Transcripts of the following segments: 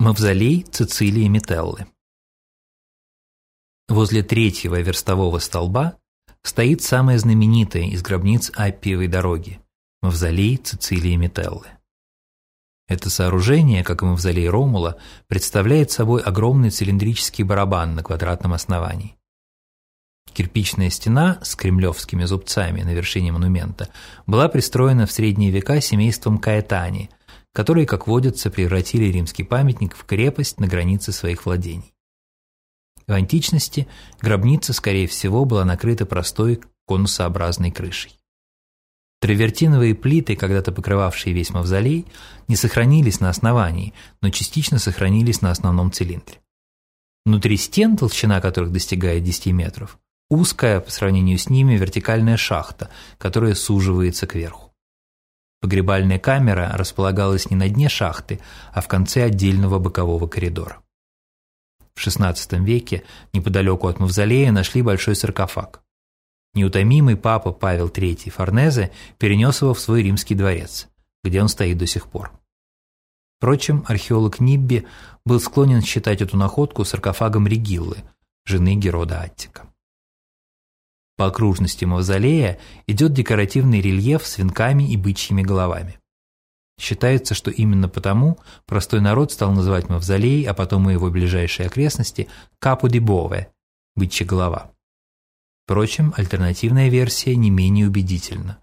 Мавзолей Цицилии Метеллы Возле третьего верстового столба стоит самая знаменитая из гробниц Аппиевой дороги – Мавзолей Цицилии Метеллы. Это сооружение, как и мавзолей Ромула, представляет собой огромный цилиндрический барабан на квадратном основании. Кирпичная стена с кремлевскими зубцами на вершине монумента была пристроена в средние века семейством Каэтани, которые, как водится, превратили римский памятник в крепость на границе своих владений. В античности гробница, скорее всего, была накрыта простой конусообразной крышей. Травертиновые плиты, когда-то покрывавшие весь мавзолей, не сохранились на основании, но частично сохранились на основном цилиндре. Внутри стен, толщина которых достигает 10 метров, узкая по сравнению с ними вертикальная шахта, которая суживается кверху. Погребальная камера располагалась не на дне шахты, а в конце отдельного бокового коридора. В XVI веке неподалеку от мавзолея нашли большой саркофаг. Неутомимый папа Павел III Форнезе перенес его в свой римский дворец, где он стоит до сих пор. Впрочем, археолог Нибби был склонен считать эту находку саркофагом Региллы, жены Герода Аттика. По окружности мавзолея идет декоративный рельеф с венками и бычьими головами. Считается, что именно потому простой народ стал называть мавзолей, а потом и его ближайшие окрестности Капу ди Бове – бычья голова. Впрочем, альтернативная версия не менее убедительна.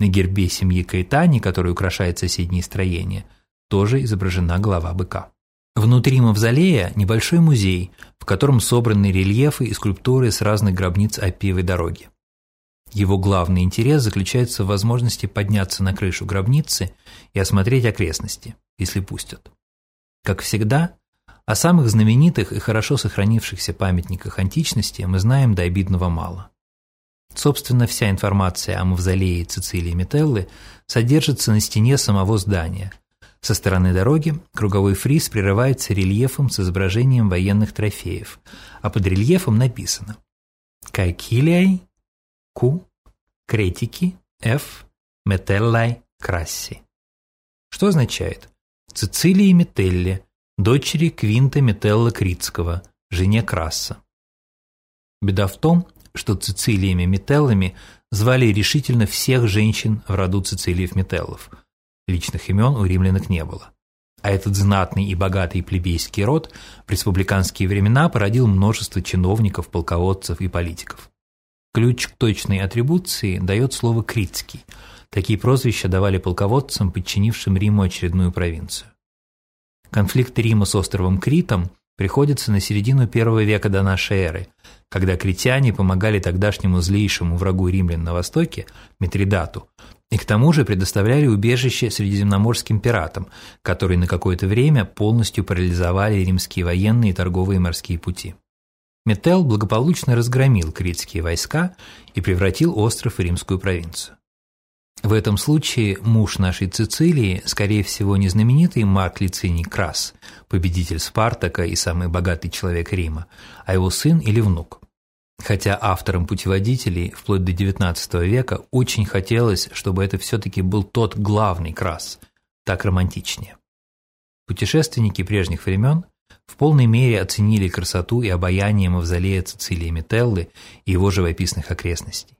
На гербе семьи Кайтани, который украшает соседние строения, тоже изображена голова быка. Внутри мавзолея небольшой музей, в котором собраны рельефы и скульптуры с разных гробниц Аппиевой дороги. Его главный интерес заключается в возможности подняться на крышу гробницы и осмотреть окрестности, если пустят. Как всегда, о самых знаменитых и хорошо сохранившихся памятниках античности мы знаем до обидного мало. Собственно, вся информация о мавзолее Цицилии Метеллы содержится на стене самого здания, со стороны дороги круговой фриз прерывается рельефом с изображением военных трофеев, а под рельефом написано «Кайкилиай Q Кретики F Метеллай Красси», что означает? «Цицилии Метелли, дочери Квинта Метелла Критского, жене Краса». Беда в том, что Цицилиями Метеллами звали решительно всех женщин в роду Цицилиев-Метеллов – Личных имен у римлянок не было. А этот знатный и богатый плебейский род в республиканские времена породил множество чиновников, полководцев и политиков. Ключ к точной атрибуции дает слово «критский». Такие прозвища давали полководцам, подчинившим Риму очередную провинцию. Конфликт Рима с островом Критом приходится на середину первого века до нашей эры, когда критяне помогали тогдашнему злейшему врагу римлян на востоке, Митридату, и к тому же предоставляли убежище средиземноморским пиратам, которые на какое-то время полностью парализовали римские военные, торговые и морские пути. Метел благополучно разгромил критские войска и превратил остров в римскую провинцию. В этом случае муж нашей Цицилии, скорее всего, не знаменитый Марк Лициний Крас, победитель Спартака и самый богатый человек Рима, а его сын или внук. Хотя авторам путеводителей вплоть до XIX века очень хотелось, чтобы это все-таки был тот главный крас, так романтичнее. Путешественники прежних времен в полной мере оценили красоту и обаяние мавзолея Цицилии Метеллы и его живописных окрестностей.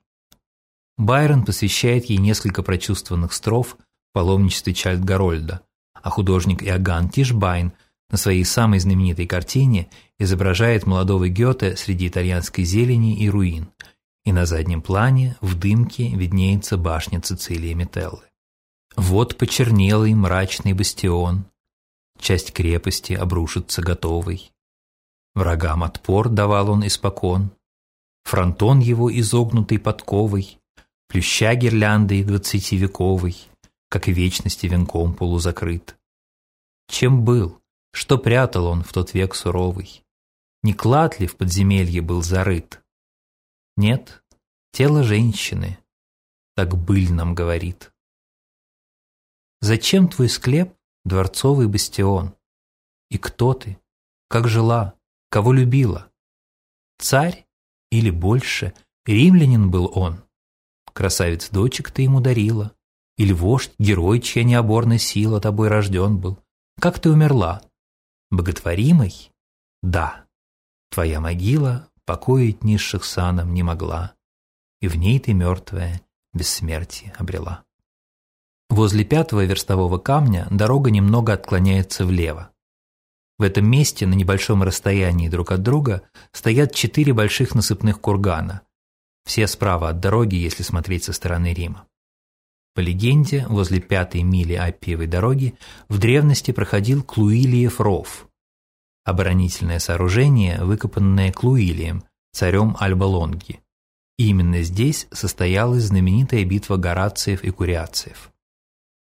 Байрон посвящает ей несколько прочувствованных строф в паломничестве Чальд Гарольда, а художник Иоганн Тишбайн на своей самой знаменитой картине изображает молодого Гёте среди итальянской зелени и руин, и на заднем плане в дымке виднеется башня Цицилии Метеллы. Вот почернелый мрачный бастион, часть крепости обрушится готовый. Врагам отпор давал он испокон, фронтон его изогнутый подковой, плюща гирляндой двадцативековой, как вечности венком полузакрыт. Чем был, что прятал он в тот век суровый? Не клад ли в подземелье был зарыт? Нет, тело женщины, так быль нам говорит. Зачем твой склеп, дворцовый бастион? И кто ты? Как жила? Кого любила? Царь или больше? Римлянин был он. Красавец дочек ты ему дарила. Или вождь, герой, чья необорная сила тобой рожден был. Как ты умерла? Боготворимой? Да. Твоя могила покоить низших саном не могла, и в ней ты мертвая бессмертие обрела. Возле пятого верстового камня дорога немного отклоняется влево. В этом месте на небольшом расстоянии друг от друга стоят четыре больших насыпных кургана, все справа от дороги, если смотреть со стороны Рима. По легенде, возле пятой мили Аппиевой дороги в древности проходил Клуилиев ров – оборонительное сооружение, выкопанное Клуилием, царем Альба-Лонги. Именно здесь состоялась знаменитая битва Горациев и Куриациев.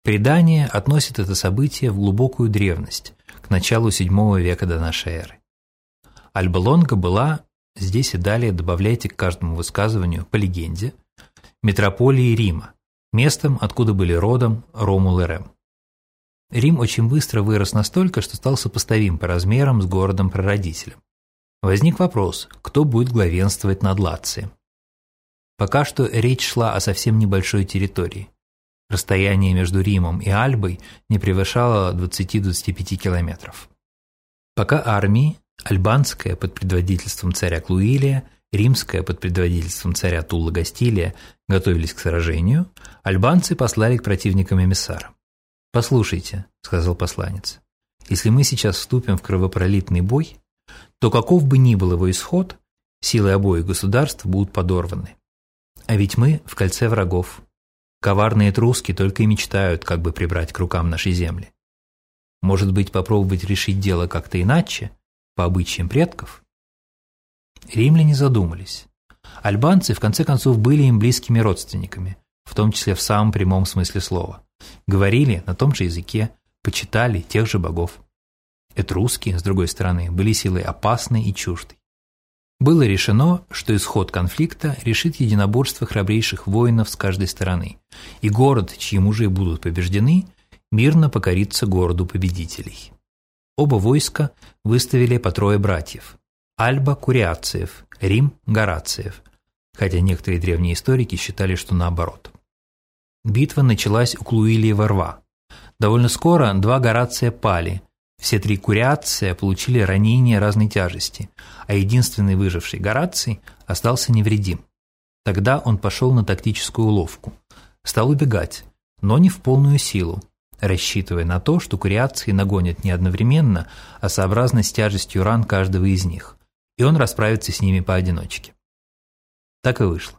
Предание относит это событие в глубокую древность, к началу VII века до нашей эры. Альба-Лонга была, здесь и далее добавляйте к каждому высказыванию по легенде, метрополией Рима, местом, откуда были родом Ромул и Рем. Рим очень быстро вырос настолько, что стал сопоставим по размерам с городом-прародителем. Возник вопрос, кто будет главенствовать над Лацием. Пока что речь шла о совсем небольшой территории. Расстояние между Римом и Альбой не превышало 20-25 километров. Пока армии, альбанская под предводительством царя Клуилия, римская под предводительством царя Тулла Гастилия готовились к сражению, альбанцы послали к противникам эмиссара. «Послушайте», — сказал посланец, — «если мы сейчас вступим в кровопролитный бой, то каков бы ни был его исход, силы обоих государств будут подорваны. А ведь мы в кольце врагов. Коварные труски только и мечтают, как бы прибрать к рукам наши земли. Может быть, попробовать решить дело как-то иначе, по обычаям предков? Римляне задумались. Альбанцы, в конце концов, были им близкими родственниками, в том числе в самом прямом смысле слова. Говорили на том же языке, почитали тех же богов. Этруски, с другой стороны, были силой опасной и чуждой. Было решено, что исход конфликта решит единоборство храбрейших воинов с каждой стороны, и город, чьи мужи будут побеждены, мирно покорится городу победителей. Оба войска выставили по трое братьев – Альба – Куриациев, Рим – Горациев, хотя некоторые древние историки считали, что наоборот. Битва началась у Клуилиева рва. Довольно скоро два Горация пали, все три куриация получили ранения разной тяжести, а единственный выживший Гораций остался невредим. Тогда он пошел на тактическую уловку. Стал убегать, но не в полную силу, рассчитывая на то, что куриации нагонят не одновременно, а сообразно с тяжестью ран каждого из них, и он расправится с ними поодиночке. Так и вышло.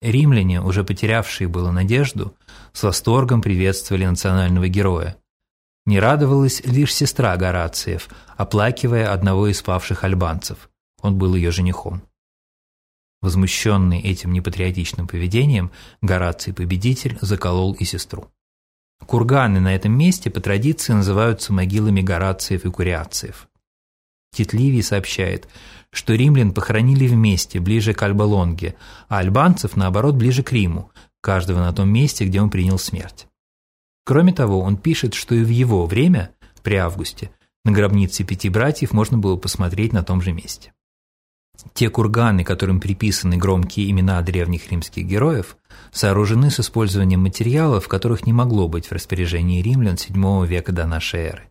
Римляне, уже потерявшие было надежду, с восторгом приветствовали национального героя, не радовалась лишь сестра Горациев, оплакивая одного из павших альбанцев. Он был ее женихом. Возмущенный этим непатриотичным поведением, Гораций-победитель заколол и сестру. Курганы на этом месте по традиции называются могилами Горациев и Куриациев. Тит сообщает, что римлян похоронили вместе, ближе к Альбалонге, а альбанцев, наоборот, ближе к Риму, каждого на том месте, где он принял смерть. Кроме того, он пишет, что и в его время, при августе, на гробнице пяти братьев можно было посмотреть на том же месте. Те курганы, которым приписаны громкие имена древних римских героев, сооружены с использованием материалов, которых не могло быть в распоряжении римлян VII века до нашей эры.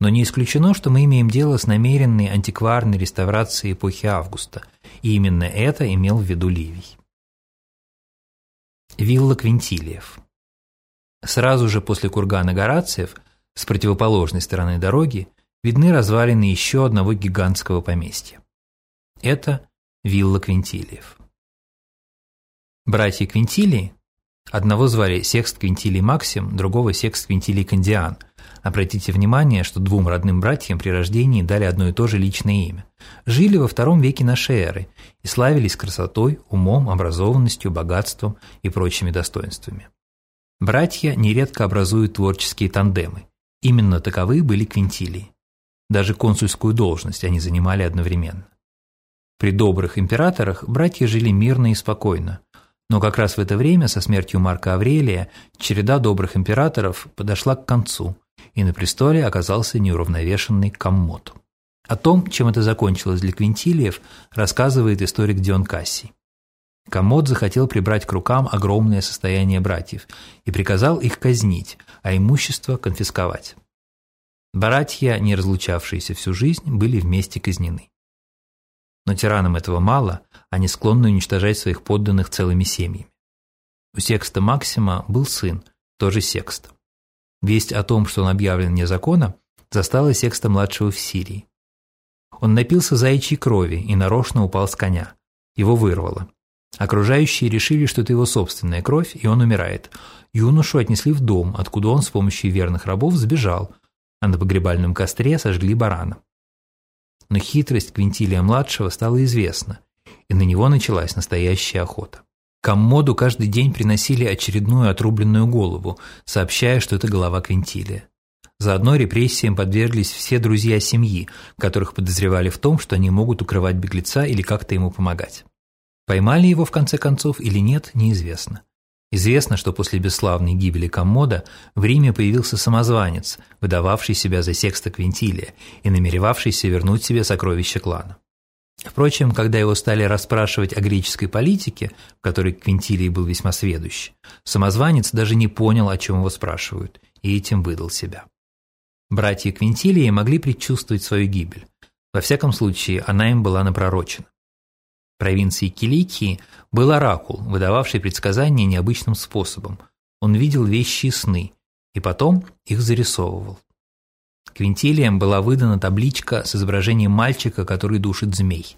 Но не исключено, что мы имеем дело с намеренной антикварной реставрацией эпохи Августа, и именно это имел в виду Ливий. Вилла Квинтилиев Сразу же после кургана Горациев, с противоположной стороны дороги, видны развалины еще одного гигантского поместья. Это вилла Квинтилиев. Братья Квинтилии, одного звали Секст Квинтилий Максим, другого Секст Квинтилий Кандиан. Обратите внимание, что двум родным братьям при рождении дали одно и то же личное имя. Жили во втором веке нашей эры и славились красотой, умом, образованностью, богатством и прочими достоинствами. Братья нередко образуют творческие тандемы. Именно таковы были квинтилии. Даже консульскую должность они занимали одновременно. При добрых императорах братья жили мирно и спокойно, но как раз в это время, со смертью Марка Аврелия, череда добрых императоров подошла к концу, и на престоле оказался неуравновешенный коммод. О том, чем это закончилось для Квинтилиев, рассказывает историк Дион Кассий. Комод захотел прибрать к рукам огромное состояние братьев и приказал их казнить, а имущество конфисковать. Братья, не разлучавшиеся всю жизнь, были вместе казнены. Но тиранам этого мало, они склонны уничтожать своих подданных целыми семьями. У Секста Максима был сын, тоже Секст. Весть о том, что он объявлен вне закона, застала Секста-младшего в Сирии. Он напился заячьей крови и нарочно упал с коня. Его вырвало. Окружающие решили, что это его собственная кровь, и он умирает. Юношу отнесли в дом, откуда он с помощью верных рабов сбежал, а на погребальном костре сожгли барана. Но хитрость Квинтилия-младшего стала известна, и на него началась настоящая охота. Коммоду каждый день приносили очередную отрубленную голову, сообщая, что это голова Квинтилия. Заодно репрессиям подверглись все друзья семьи, которых подозревали в том, что они могут укрывать беглеца или как-то ему помогать. Поймали его в конце концов или нет, неизвестно. Известно, что после бесславной гибели Коммода в Риме появился самозванец, выдававший себя за секста Квинтилия и намеревавшийся вернуть себе сокровища клана. Впрочем, когда его стали расспрашивать о греческой политике, в которой Квинтилий был весьма сведущ, самозванец даже не понял, о чем его спрашивают, и этим выдал себя. Братья Квинтилии могли предчувствовать свою гибель. Во всяком случае, она им была напророчена. Провинции Киликии был оракул, выдававший предсказания необычным способом. Он видел вещи и сны, и потом их зарисовывал. Квинтилиям была выдана табличка с изображением мальчика, который душит змей.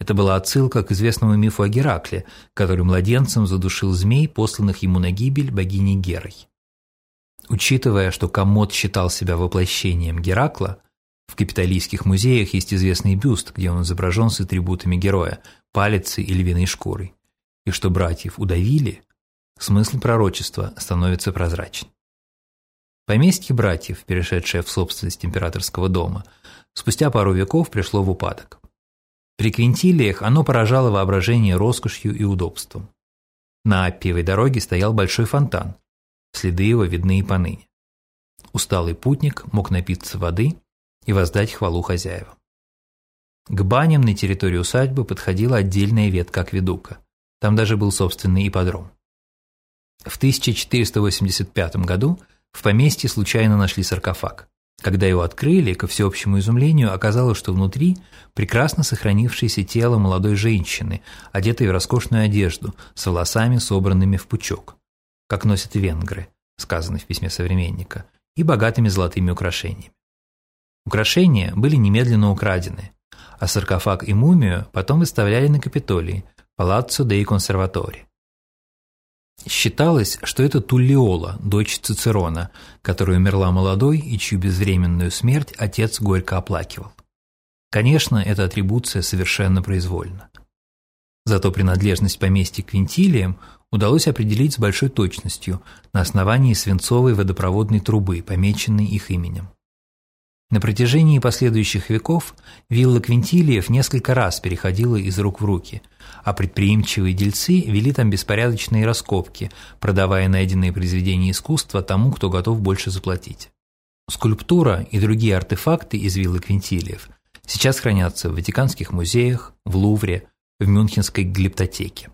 Это была отсылка к известному мифу о Геракле, который младенцем задушил змей, посланных ему на гибель богиней Герой. Учитывая, что Комод считал себя воплощением Геракла, в капитолийских музеях есть известный бюст, где он изображен с атрибутами героя – палицей и львиной шкурой. И что братьев удавили, смысл пророчества становится прозрачен. Поместье братьев, перешедшее в собственность императорского дома, спустя пару веков пришло в упадок. При Квинтилиях оно поражало воображение роскошью и удобством. На Аппиевой дороге стоял большой фонтан, следы его видны и поныне. Усталый путник мог напиться воды и воздать хвалу хозяевам. К баням на территории усадьбы подходила отдельная ветка акведука. Там даже был собственный ипподром. В 1485 году в поместье случайно нашли саркофаг. Когда его открыли, ко всеобщему изумлению оказалось, что внутри прекрасно сохранившееся тело молодой женщины, одетой в роскошную одежду, с волосами, собранными в пучок как носят венгры, сказано в письме современника, и богатыми золотыми украшениями. Украшения были немедленно украдены, а саркофаг и мумию потом выставляли на Капитолии, Палаццо деи Консерватори. Считалось, что это Туллиола, дочь Цицерона, которая умерла молодой и чью безвременную смерть отец горько оплакивал. Конечно, эта атрибуция совершенно произвольна. Зато принадлежность поместья к Квинтилиям удалось определить с большой точностью на основании свинцовой водопроводной трубы, помеченной их именем. На протяжении последующих веков вилла Квинтилиев несколько раз переходила из рук в руки, а предприимчивые дельцы вели там беспорядочные раскопки, продавая найденные произведения искусства тому, кто готов больше заплатить. Скульптура и другие артефакты из виллы Квинтилиев сейчас хранятся в Ватиканских музеях, в Лувре, в Мюнхенской глиптотеке.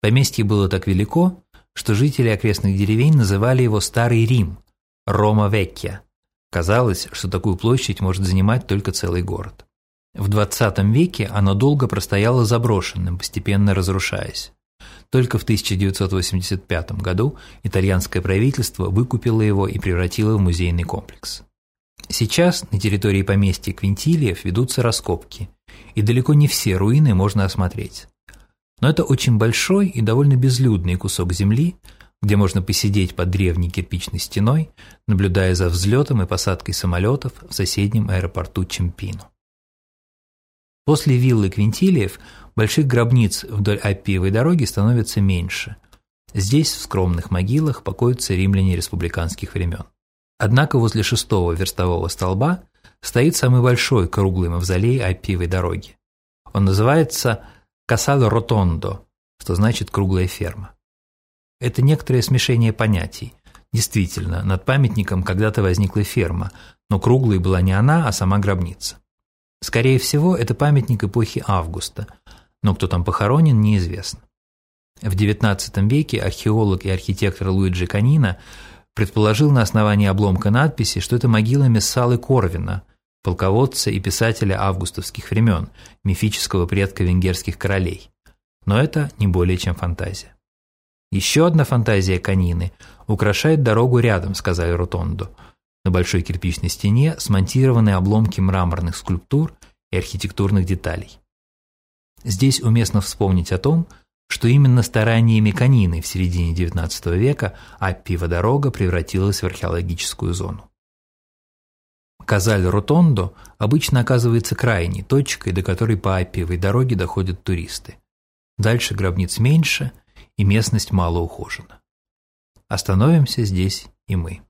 Поместье было так велико, что жители окрестных деревень называли его Старый Рим, Рома Веккия. Казалось, что такую площадь может занимать только целый город. В 20 веке оно долго простояло заброшенным, постепенно разрушаясь. Только в 1985 году итальянское правительство выкупило его и превратило в музейный комплекс. Сейчас на территории поместья Квинтилиев ведутся раскопки, и далеко не все руины можно осмотреть. Но это очень большой и довольно безлюдный кусок земли, где можно посидеть под древней кирпичной стеной, наблюдая за взлетом и посадкой самолетов в соседнем аэропорту Чемпино. После виллы Квинтилиев больших гробниц вдоль Аппиевой дороги становится меньше. Здесь в скромных могилах покоятся римляне республиканских времен. Однако возле шестого верстового столба стоит самый большой круглый мавзолей Аппиевой дороги. Он называется Касало ротондо, что значит круглая ферма. Это некоторое смешение понятий. Действительно, над памятником когда-то возникла ферма, но круглой была не она, а сама гробница. Скорее всего, это памятник эпохи Августа, но кто там похоронен, неизвестно. В XIX веке археолог и архитектор Луиджи Канина предположил на основании обломка надписи, что это могила Мессалы Корвина, полководца и писателя августовских времен, мифического предка венгерских королей. Но это не более чем фантазия. Еще одна фантазия Канины украшает дорогу рядом, сказали Ротондо. На большой кирпичной стене смонтированы обломки мраморных скульптур и архитектурных деталей. Здесь уместно вспомнить о том, что именно стараниями Канины в середине XIX века Аппиева дорога превратилась в археологическую зону. Казаль-Ротондо обычно оказывается крайней точкой, до которой по Аппиевой дороге доходят туристы. Дальше гробниц меньше, и местность мало ухожена. Остановимся здесь и мы.